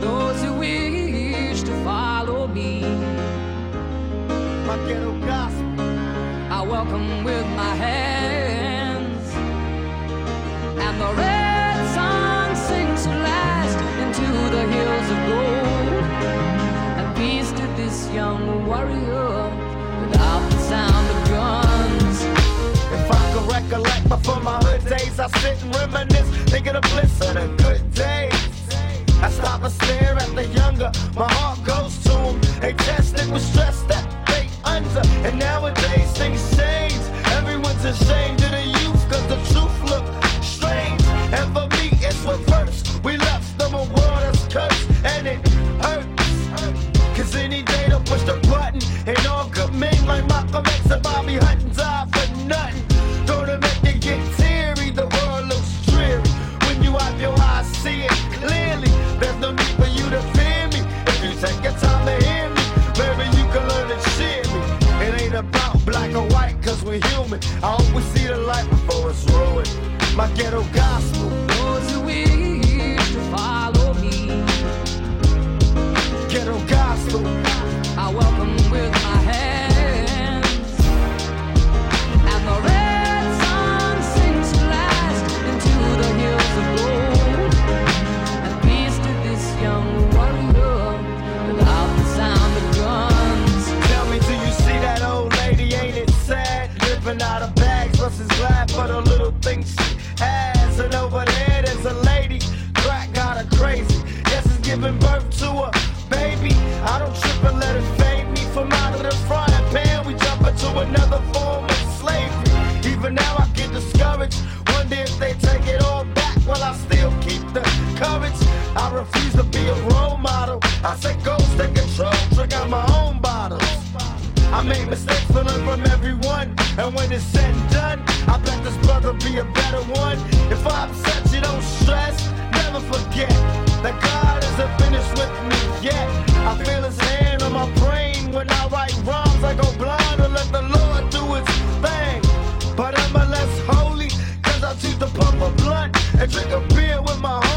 Those who wish to follow me, My ghetto gospel. I welcome with my hands. Recollect before my hood days, I sit and reminisce, thinking of bliss of the good days. I stop and stare at the younger, my heart goes to them. They tested with stress that they under, and nowadays things change. Everyone's ashamed of the youth, cause the truth look strange. And for me, it's reverse. We left them a world that's cursed, and it hurts. Cause any day to push the cause we're human. I always see the light before it's ruined. My ghetto gospel. Plus is glad for the little things she has. And over there, there's a lady, crack got her crazy. Yes, it's giving birth to a rhymes. I go blind and let the Lord do his thing. But I'm a less holy, cause I choose to pump a blunt and drink a beer with my